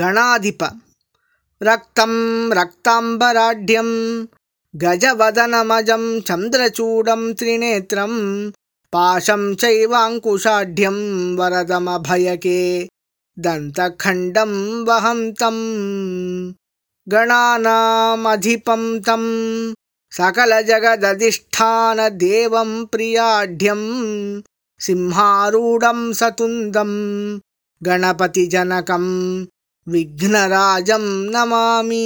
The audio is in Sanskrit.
गणाधिप। रक्तं रक्ताम्बराढ्यं गजवदनमजं चन्द्रचूडं त्रिनेत्रं पाशं चैवाङ्कुशाढ्यं वरदमभयके दन्तखण्डं वहन्तम् गणानामधिपं तं सकलजगदधिष्ठानदेवं प्रियाढ्यं सिंहारूढं सतुन्दं गणपतिजनकं विघ्नराजं नमामि